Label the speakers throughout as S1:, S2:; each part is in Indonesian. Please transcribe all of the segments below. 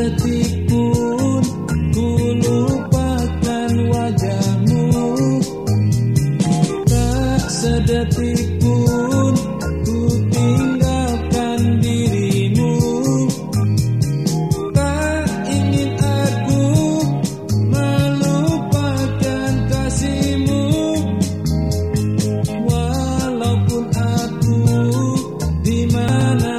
S1: detik pun ku lupakan wajahmu. Tak sedetik pun ku tinggalkan dirimu. Tak ingin aku melupakan kasihmu. Walaupun aku di mana.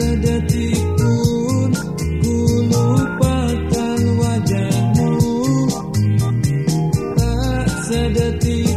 S1: sedetik pun ku lupakan wajahmu. Tak sedetik